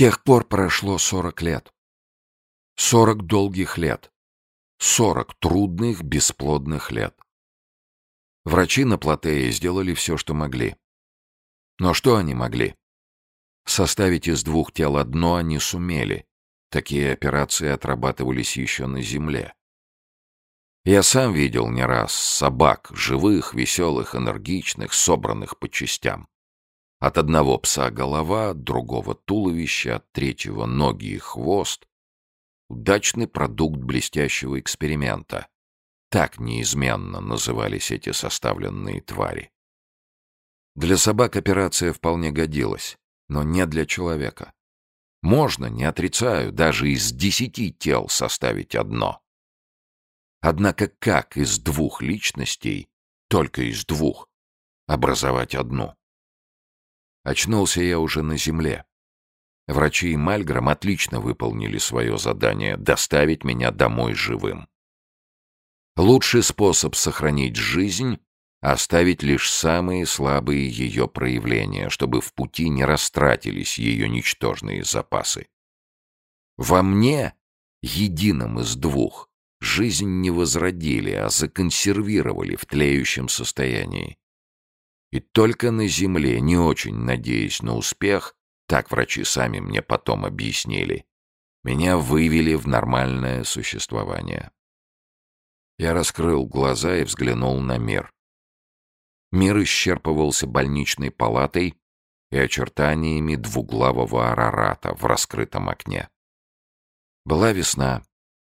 тех пор прошло сорок лет. Сорок долгих лет. Сорок трудных, бесплодных лет. Врачи на Платее сделали все, что могли. Но что они могли? Составить из двух тел одно они сумели. Такие операции отрабатывались еще на земле. Я сам видел не раз собак, живых, веселых, энергичных, собранных по частям. От одного пса голова, другого туловище, от третьего ноги и хвост. Удачный продукт блестящего эксперимента. Так неизменно назывались эти составленные твари. Для собак операция вполне годилась, но не для человека. Можно, не отрицаю, даже из десяти тел составить одно. Однако как из двух личностей, только из двух, образовать одну? Очнулся я уже на земле. Врачи и Мальграм отлично выполнили свое задание — доставить меня домой живым. Лучший способ сохранить жизнь — оставить лишь самые слабые ее проявления, чтобы в пути не растратились ее ничтожные запасы. Во мне, едином из двух, жизнь не возродили, а законсервировали в тлеющем состоянии. И только на земле, не очень надеясь на успех, так врачи сами мне потом объяснили, меня вывели в нормальное существование. Я раскрыл глаза и взглянул на мир. Мир исчерпывался больничной палатой и очертаниями двуглавого арарата в раскрытом окне. Была весна,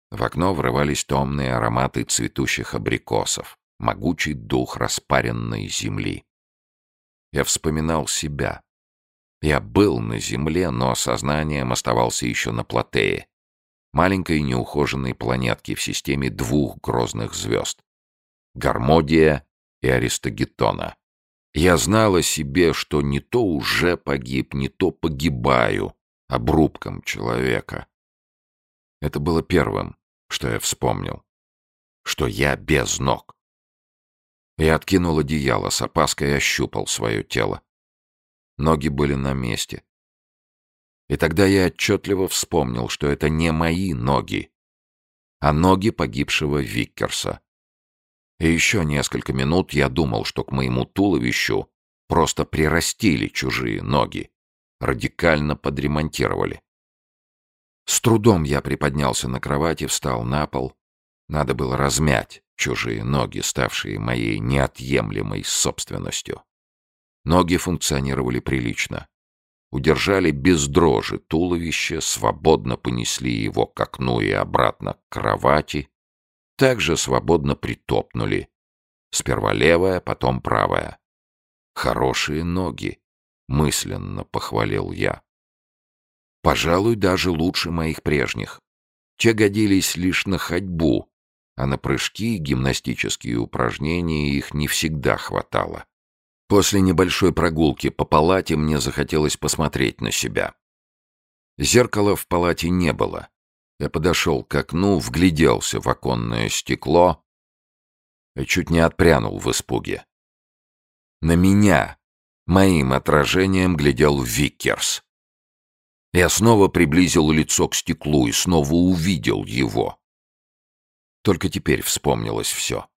в окно врывались томные ароматы цветущих абрикосов, могучий дух распаренной земли. Я вспоминал себя. Я был на земле, но сознанием оставался еще на Платее, маленькой неухоженной планетке в системе двух грозных звезд — Гармодия и Аристогетона. Я знал о себе, что не то уже погиб, не то погибаю обрубком человека. Это было первым, что я вспомнил. Что я без ног. Я откинул одеяло, с опаской ощупал свое тело. Ноги были на месте. И тогда я отчетливо вспомнил, что это не мои ноги, а ноги погибшего Виккерса. И еще несколько минут я думал, что к моему туловищу просто прирастили чужие ноги, радикально подремонтировали. С трудом я приподнялся на кровати, встал на пол. Надо было размять чужие ноги, ставшие моей неотъемлемой собственностью. Ноги функционировали прилично. Удержали без дрожи туловище, свободно понесли его к окну и обратно к кровати. Также свободно притопнули. Сперва левая, потом правая. «Хорошие ноги», — мысленно похвалил я. Пожалуй, даже лучше моих прежних. Те годились лишь на ходьбу, а на прыжки и гимнастические упражнения их не всегда хватало. После небольшой прогулки по палате мне захотелось посмотреть на себя. Зеркала в палате не было. Я подошел к окну, вгляделся в оконное стекло и чуть не отпрянул в испуге. На меня, моим отражением, глядел Виккерс. Я снова приблизил лицо к стеклу и снова увидел его. Только теперь вспомнилось все.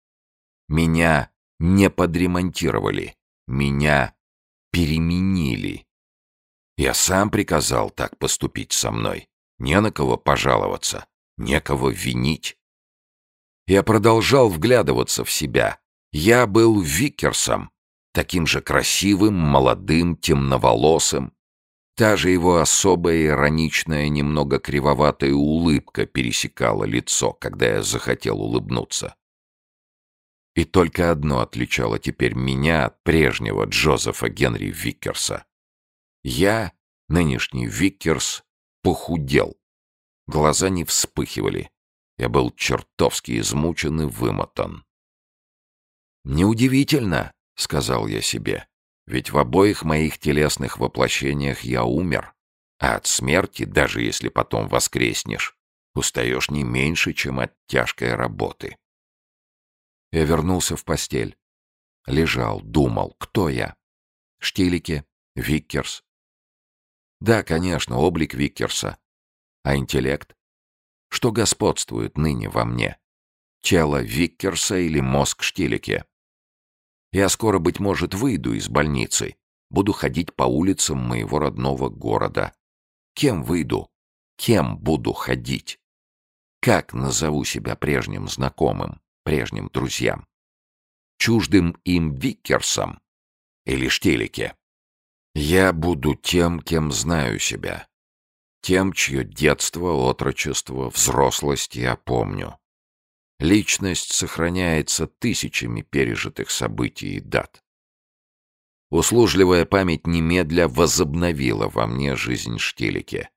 Меня не подремонтировали, меня переменили. Я сам приказал так поступить со мной. Не на кого пожаловаться, некого винить. Я продолжал вглядываться в себя. Я был Викерсом, таким же красивым, молодым, темноволосым, Та же его особая ироничная, немного кривоватая улыбка пересекала лицо, когда я захотел улыбнуться. И только одно отличало теперь меня от прежнего Джозефа Генри Виккерса. Я, нынешний Виккерс, похудел. Глаза не вспыхивали. Я был чертовски измучен и вымотан. «Неудивительно», — сказал я себе. Ведь в обоих моих телесных воплощениях я умер, а от смерти, даже если потом воскреснешь, устаешь не меньше, чем от тяжкой работы. Я вернулся в постель. Лежал, думал, кто я? Штилики, Виккерс. Да, конечно, облик Виккерса. А интеллект? Что господствует ныне во мне? Тело Виккерса или мозг Штилике? Я скоро, быть может, выйду из больницы. Буду ходить по улицам моего родного города. Кем выйду? Кем буду ходить? Как назову себя прежним знакомым, прежним друзьям? Чуждым им Виккерсом или Штилике? Я буду тем, кем знаю себя. Тем, чье детство, отрочество, взрослость я помню. Личность сохраняется тысячами пережитых событий и дат. Услужливая память немедля возобновила во мне жизнь Штилике.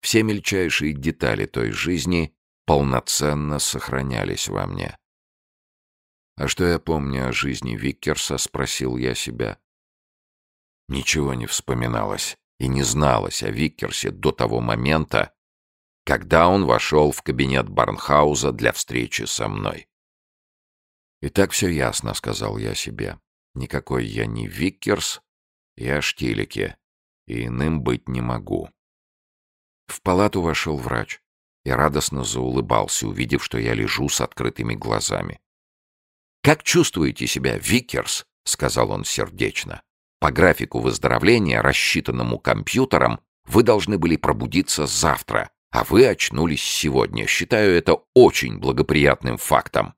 Все мельчайшие детали той жизни полноценно сохранялись во мне. «А что я помню о жизни Виккерса?» — спросил я себя. Ничего не вспоминалось и не зналось о Виккерсе до того момента, когда он вошел в кабинет Барнхауза для встречи со мной. «И так все ясно», — сказал я себе. «Никакой я не Виккерс, я Штилике, и иным быть не могу». В палату вошел врач и радостно заулыбался, увидев, что я лежу с открытыми глазами. «Как чувствуете себя, Виккерс?» — сказал он сердечно. По графику выздоровления, рассчитанному компьютером, вы должны были пробудиться завтра, а вы очнулись сегодня. Считаю это очень благоприятным фактом.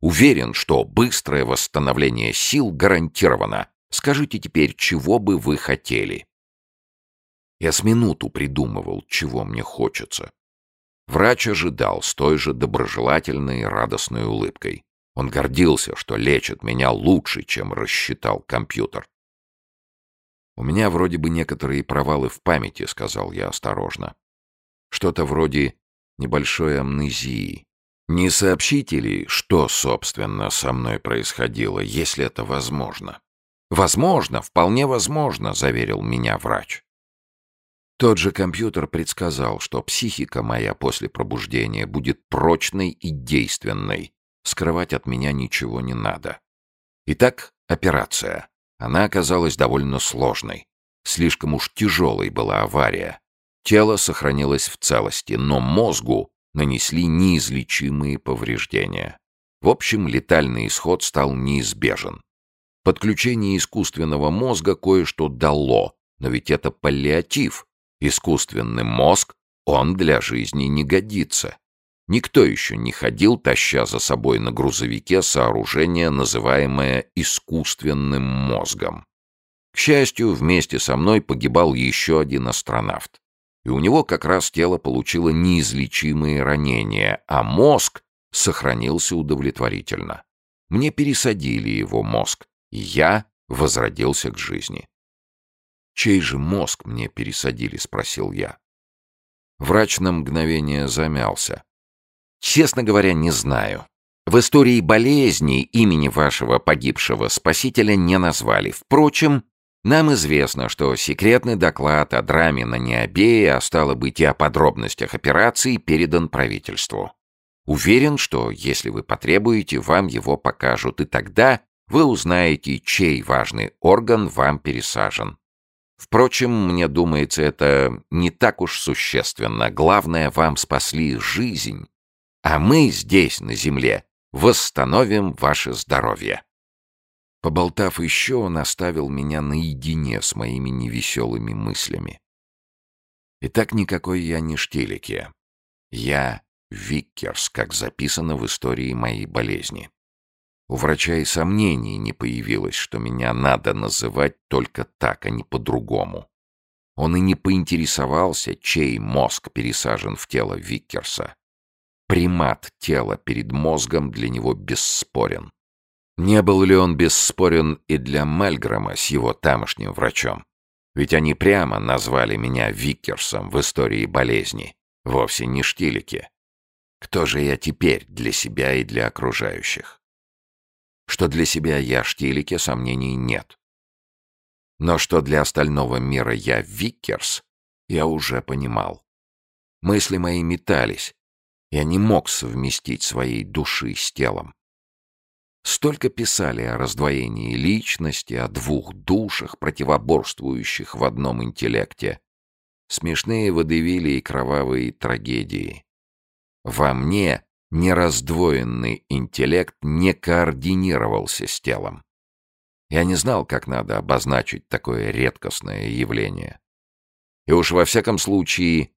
Уверен, что быстрое восстановление сил гарантировано. Скажите теперь, чего бы вы хотели? Я с минуту придумывал, чего мне хочется. Врач ожидал с той же доброжелательной и радостной улыбкой. Он гордился, что лечит меня лучше, чем рассчитал компьютер. «У меня вроде бы некоторые провалы в памяти», — сказал я осторожно. «Что-то вроде небольшой амнезии. Не сообщите ли, что, собственно, со мной происходило, если это возможно?» «Возможно, вполне возможно», — заверил меня врач. Тот же компьютер предсказал, что психика моя после пробуждения будет прочной и действенной. Скрывать от меня ничего не надо. Итак, операция. Она оказалась довольно сложной. Слишком уж тяжелой была авария. Тело сохранилось в целости, но мозгу нанесли неизлечимые повреждения. В общем, летальный исход стал неизбежен. Подключение искусственного мозга кое-что дало, но ведь это паллиатив. Искусственный мозг, он для жизни не годится. Никто еще не ходил, таща за собой на грузовике сооружение, называемое искусственным мозгом. К счастью, вместе со мной погибал еще один астронавт. И у него как раз тело получило неизлечимые ранения, а мозг сохранился удовлетворительно. Мне пересадили его мозг, и я возродился к жизни. «Чей же мозг мне пересадили?» — спросил я. Врач на мгновение замялся. Честно говоря, не знаю. В истории болезни имени вашего погибшего спасителя не назвали. Впрочем, нам известно, что секретный доклад о драме на Необее, а стало быть и о подробностях операции, передан правительству. Уверен, что, если вы потребуете, вам его покажут, и тогда вы узнаете, чей важный орган вам пересажен. Впрочем, мне думается, это не так уж существенно. Главное, вам спасли жизнь, а мы здесь, на земле, восстановим ваше здоровье. Поболтав еще, он оставил меня наедине с моими невеселыми мыслями. Итак, никакой я не Штилике. Я Виккерс, как записано в истории моей болезни. У врача и сомнений не появилось, что меня надо называть только так, а не по-другому. Он и не поинтересовался, чей мозг пересажен в тело Виккерса примат тела перед мозгом для него бесспорен. Не был ли он бесспорен и для Мальгрома с его тамошним врачом? Ведь они прямо назвали меня Виккерсом в истории болезни, вовсе не Штилике. Кто же я теперь для себя и для окружающих? Что для себя я Штилике, сомнений нет. Но что для остального мира я Виккерс, я уже понимал. Мысли мои метались, я не мог совместить своей души с телом. Столько писали о раздвоении личности, о двух душах, противоборствующих в одном интеллекте. Смешные водевили и кровавые трагедии. Во мне нераздвоенный интеллект не координировался с телом. Я не знал, как надо обозначить такое редкостное явление. И уж во всяком случае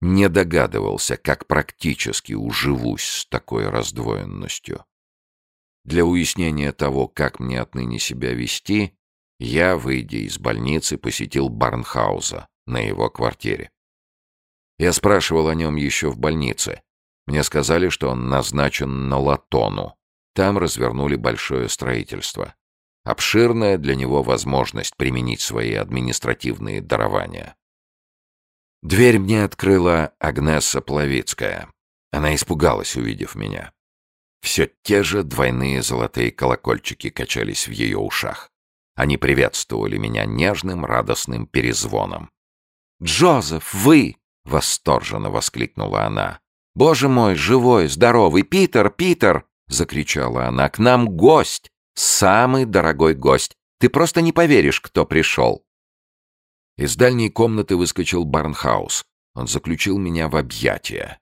не догадывался, как практически уживусь с такой раздвоенностью. Для уяснения того, как мне отныне себя вести, я, выйдя из больницы, посетил Барнхауза на его квартире. Я спрашивал о нем еще в больнице. Мне сказали, что он назначен на Латону. Там развернули большое строительство. Обширная для него возможность применить свои административные дарования. Дверь мне открыла Агнесса Плавицкая. Она испугалась, увидев меня. Все те же двойные золотые колокольчики качались в ее ушах. Они приветствовали меня нежным, радостным перезвоном. «Джозеф, вы!» — восторженно воскликнула она. «Боже мой, живой, здоровый! Питер, Питер!» — закричала она. «К нам гость! Самый дорогой гость! Ты просто не поверишь, кто пришел!» Из дальней комнаты выскочил Барнхаус. Он заключил меня в объятия.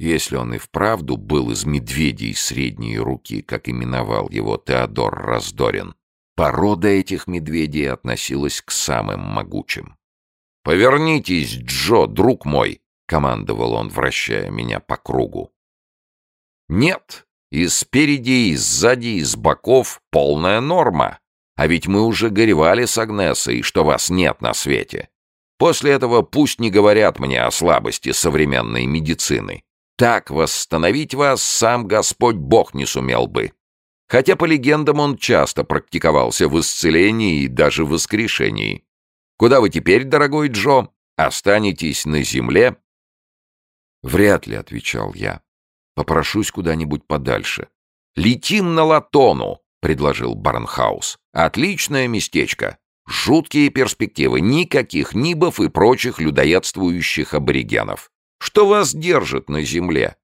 Если он и вправду был из медведей средней руки, как именовал его Теодор Раздорин, порода этих медведей относилась к самым могучим. «Повернитесь, Джо, друг мой!» — командовал он, вращая меня по кругу. «Нет, и спереди, и сзади, и с боков полная норма. А ведь мы уже горевали с Агнесой, что вас нет на свете. После этого пусть не говорят мне о слабости современной медицины. Так восстановить вас сам Господь Бог не сумел бы. Хотя, по легендам, он часто практиковался в исцелении и даже воскрешении. Куда вы теперь, дорогой Джо? Останетесь на земле?» «Вряд ли», — отвечал я. «Попрошусь куда-нибудь подальше». «Летим на Латону», — предложил Барнхаус. «Отличное местечко. Жуткие перспективы. Никаких нибов и прочих людоедствующих аборигенов. Что вас держит на земле?»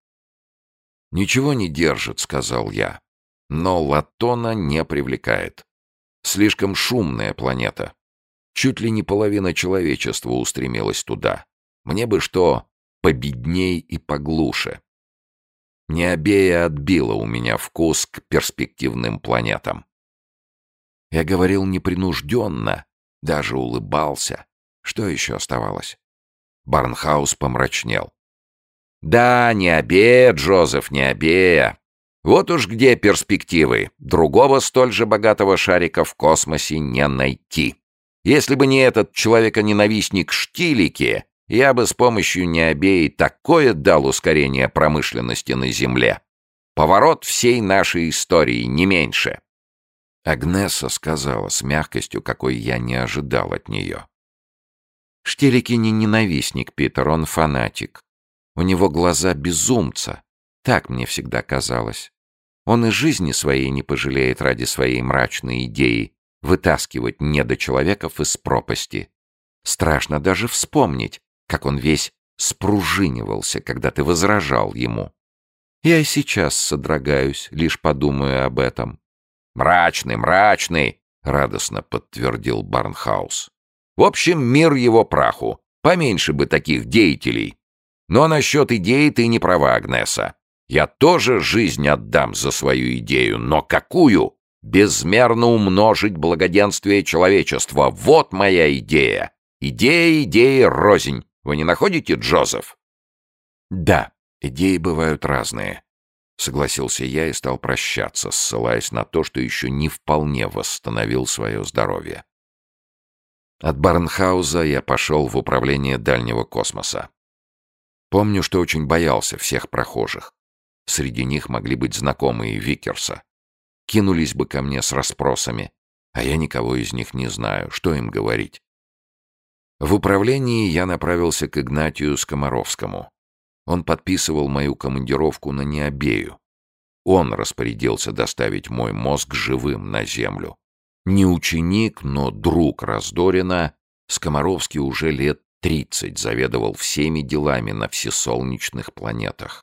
«Ничего не держит», — сказал я. «Но Латона не привлекает. Слишком шумная планета. Чуть ли не половина человечества устремилась туда. Мне бы что, победней и поглуше. Необея отбила у меня вкус к перспективным планетам. Я говорил непринужденно, даже улыбался. Что еще оставалось? Барнхаус помрачнел. «Да, не обея, Джозеф, не обея. Вот уж где перспективы. Другого столь же богатого шарика в космосе не найти. Если бы не этот человека-ненавистник Штилики, я бы с помощью Необеи такое дал ускорение промышленности на Земле. Поворот всей нашей истории, не меньше. Агнеса сказала с мягкостью, какой я не ожидал от нее. Штилики не ненавистник, Питер, он фанатик. У него глаза безумца. Так мне всегда казалось. Он и жизни своей не пожалеет ради своей мрачной идеи вытаскивать недочеловеков из пропасти. Страшно даже вспомнить, как он весь спружинивался, когда ты возражал ему. Я и сейчас содрогаюсь, лишь подумаю об этом. «Мрачный, мрачный!» — радостно подтвердил Барнхаус. «В общем, мир его праху. Поменьше бы таких деятелей. Но насчет идеи ты не права, Агнеса. Я тоже жизнь отдам за свою идею, но какую? Безмерно умножить благоденствие человечества. Вот моя идея. Идея, идеи, рознь. Вы не находите, Джозеф? Да, идеи бывают разные. Согласился я и стал прощаться, ссылаясь на то, что еще не вполне восстановил свое здоровье. От Барнхауза я пошел в управление дальнего космоса. Помню, что очень боялся всех прохожих. Среди них могли быть знакомые Викерса. Кинулись бы ко мне с расспросами, а я никого из них не знаю, что им говорить. В управлении я направился к Игнатию Скоморовскому. Он подписывал мою командировку на Необею. Он распорядился доставить мой мозг живым на землю. Не ученик, но друг Раздорина, Скоморовский уже лет тридцать заведовал всеми делами на всесолнечных планетах.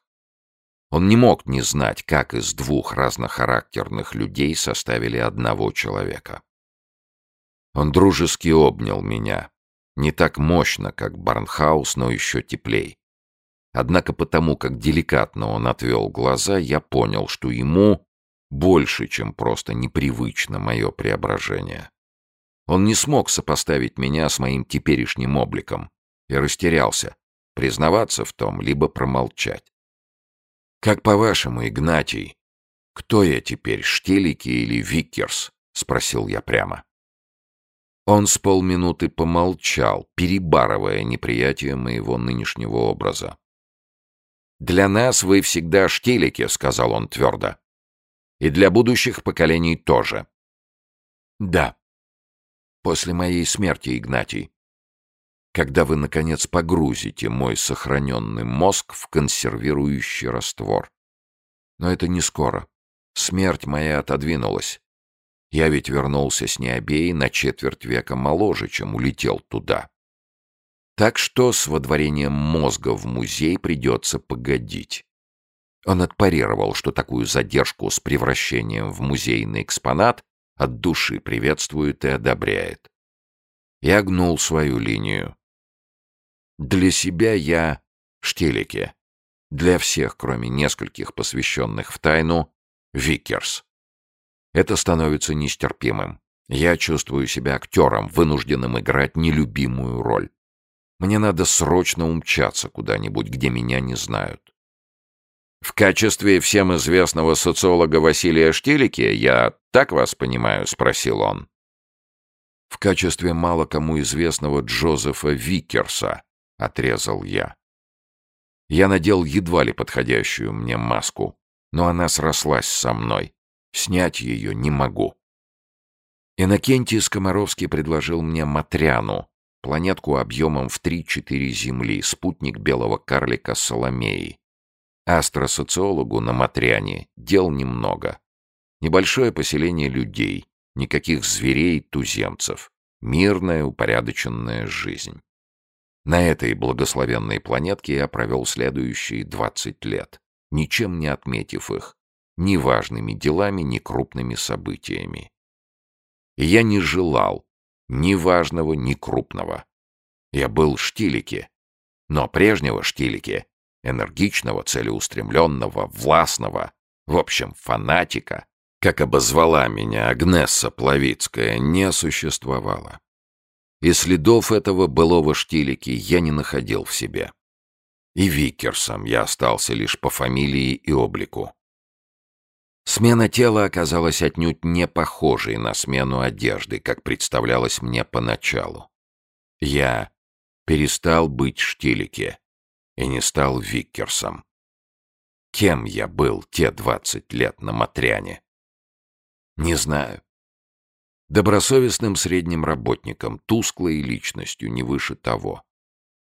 Он не мог не знать, как из двух разнохарактерных людей составили одного человека. Он дружески обнял меня, Не так мощно, как Барнхаус, но еще теплей. Однако потому, как деликатно он отвел глаза, я понял, что ему больше, чем просто непривычно мое преображение. Он не смог сопоставить меня с моим теперешним обликом и растерялся, признаваться в том, либо промолчать. «Как по-вашему, Игнатий, кто я теперь, Штелики или Виккерс?» — спросил я прямо. Он с полминуты помолчал, перебарывая неприятие моего нынешнего образа. «Для нас вы всегда Штелики», — сказал он твердо. «И для будущих поколений тоже». «Да», после моей смерти, Игнатий. Когда вы, наконец, погрузите мой сохраненный мозг в консервирующий раствор. Но это не скоро. Смерть моя отодвинулась. Я ведь вернулся с Необеи на четверть века моложе, чем улетел туда. Так что с водворением мозга в музей придется погодить. Он отпарировал, что такую задержку с превращением в музейный экспонат от души приветствует и одобряет. Я гнул свою линию. Для себя я Штилике. Для всех, кроме нескольких посвященных в тайну, Викерс. Это становится нестерпимым. Я чувствую себя актером, вынужденным играть нелюбимую роль. Мне надо срочно умчаться куда-нибудь, где меня не знают. В качестве всем известного социолога Василия Штилике я так вас понимаю?» — спросил он. «В качестве мало кому известного Джозефа Викерса», — отрезал я. Я надел едва ли подходящую мне маску, но она срослась со мной. Снять ее не могу. Иннокентий Скоморовский предложил мне Матряну, планетку объемом в 3-4 Земли, спутник белого карлика Соломеи. Астросоциологу на Матряне дел немного. Небольшое поселение людей, никаких зверей-туземцев, мирная упорядоченная жизнь. На этой благословенной планетке я провел следующие 20 лет, ничем не отметив их, ни важными делами, ни крупными событиями. Я не желал ни важного, ни крупного. Я был Штилике, но прежнего Штилике энергичного, целеустремленного, властного, в общем, фанатика, как обозвала меня Агнесса Плавицкая, не существовало. И следов этого былого штилики я не находил в себе. И Викерсом я остался лишь по фамилии и облику. Смена тела оказалась отнюдь не похожей на смену одежды, как представлялось мне поначалу. Я перестал быть штилике и не стал Виккерсом. Кем я был те двадцать лет на Матряне? Не знаю. Добросовестным средним работником, тусклой личностью, не выше того.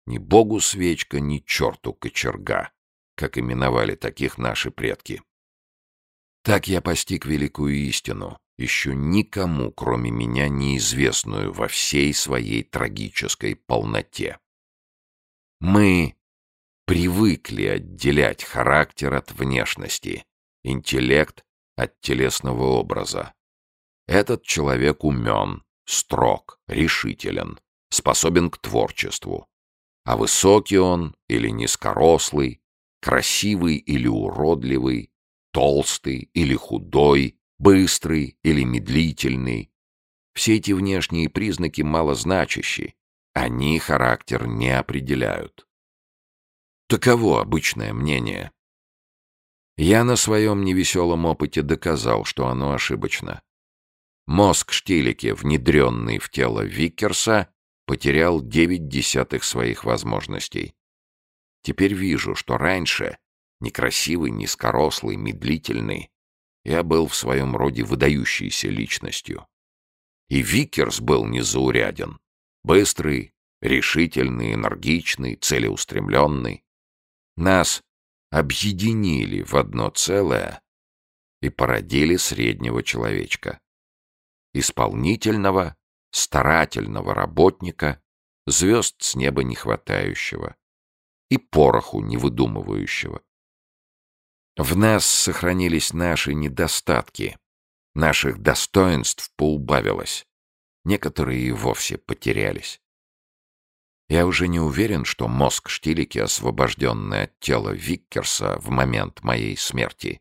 Ни богу свечка, ни черту кочерга, как именовали таких наши предки. Так я постиг великую истину, еще никому, кроме меня, неизвестную во всей своей трагической полноте. Мы привыкли отделять характер от внешности, интеллект от телесного образа. Этот человек умен, строг, решителен, способен к творчеству. А высокий он или низкорослый, красивый или уродливый, толстый или худой, быстрый или медлительный. Все эти внешние признаки малозначащие, они характер не определяют. Таково обычное мнение. Я на своем невеселом опыте доказал, что оно ошибочно. Мозг Штилики, внедренный в тело Виккерса, потерял девять десятых своих возможностей. Теперь вижу, что раньше, некрасивый, низкорослый, медлительный, я был в своем роде выдающейся личностью. И Виккерс был незауряден. Быстрый, решительный, энергичный, целеустремленный. Нас объединили в одно целое и породили среднего человечка. Исполнительного, старательного работника, звезд с неба не хватающего и пороху не выдумывающего. В нас сохранились наши недостатки, наших достоинств поубавилось, некоторые и вовсе потерялись. Я уже не уверен, что мозг Штилики, освобожденный от тела Виккерса в момент моей смерти,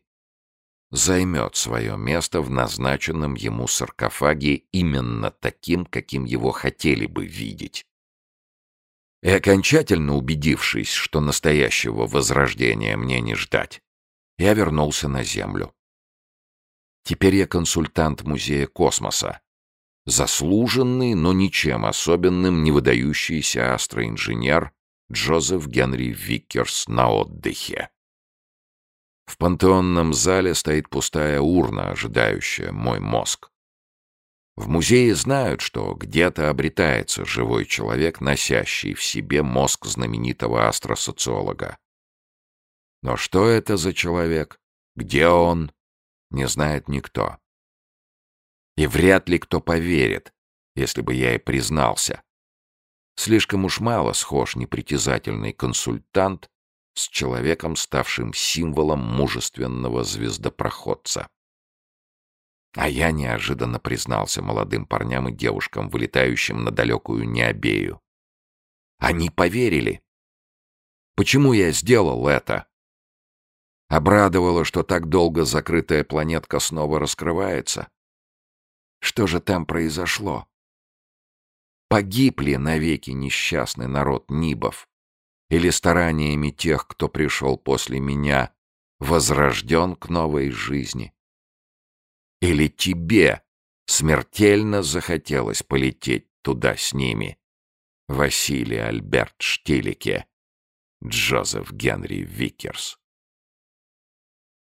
займет свое место в назначенном ему саркофаге именно таким, каким его хотели бы видеть. И окончательно убедившись, что настоящего возрождения мне не ждать, я вернулся на Землю. Теперь я консультант Музея космоса. Заслуженный, но ничем особенным не выдающийся астроинженер Джозеф Генри Виккерс на отдыхе. В пантеонном зале стоит пустая урна, ожидающая мой мозг. В музее знают, что где-то обретается живой человек, носящий в себе мозг знаменитого астросоциолога. Но что это за человек? Где он? Не знает никто. И вряд ли кто поверит, если бы я и признался. Слишком уж мало схож непритязательный консультант с человеком, ставшим символом мужественного звездопроходца. А я неожиданно признался молодым парням и девушкам, вылетающим на далекую Необею. Они поверили. Почему я сделал это? Обрадовало, что так долго закрытая планетка снова раскрывается. Что же там произошло? Погиб ли навеки несчастный народ Нибов? или стараниями тех, кто пришел после меня, возрожден к новой жизни? Или тебе смертельно захотелось полететь туда с ними? Василий Альберт Штилике, Джозеф Генри Викерс.